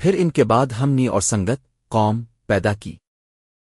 پھر ان کے بعد ہم نے اور سنگت قوم پیدا کی۔